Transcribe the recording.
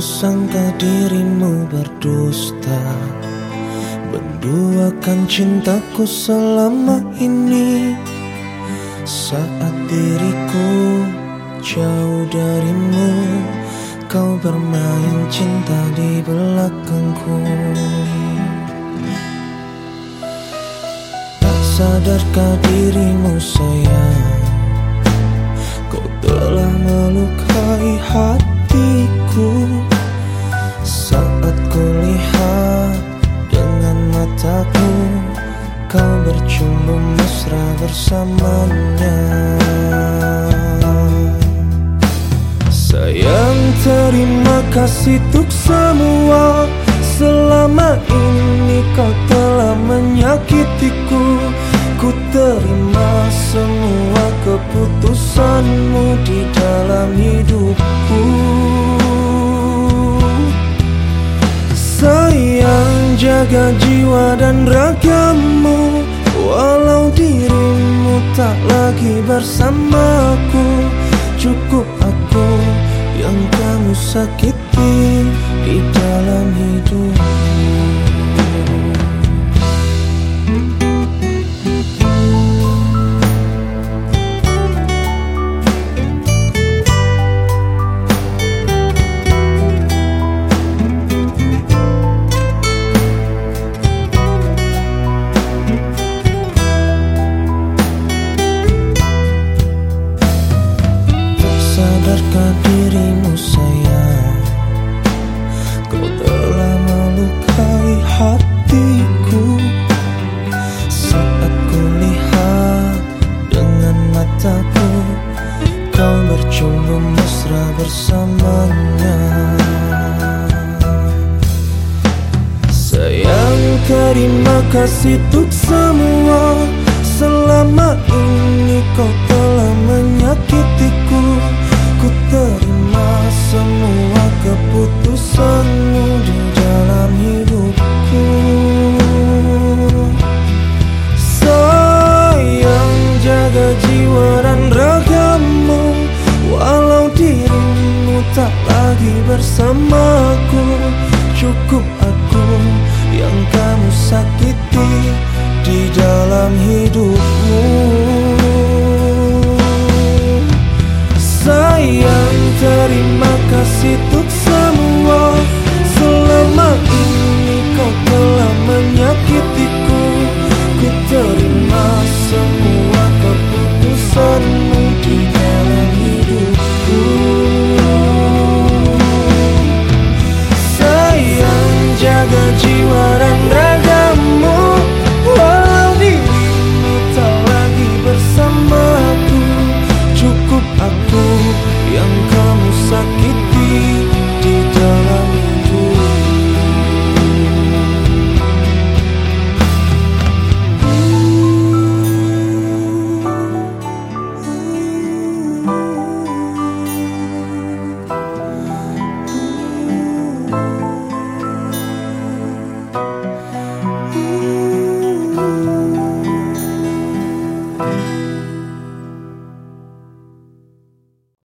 sangka dirimu berdusta Menduakan cintaku selama ini. Saat diriku jauh darimu Kau bermain cinta di belakangku. Tak sadarkah dirimu sayang Bercumbu mesra bersamanya. Sayang terima kasih untuk semua. Selama ini kau telah menyakitiku. Ku terima semua keputusanmu di dalam hidupku. Sayang jaga jiwa dan ragamu tak lagi bersamaku. Cukup aku yang kamu sakiti di dalam hidupmu terima kasih untuk semua. Selama ini kau telah menyakitiku. Ku terima semua keputusanmu di dalam hidupku. Sayang jaga jiwa dan ragamu. Walau dirimu tak lagi bersamaku Cukup dalam hidupmu Sayang terima kasih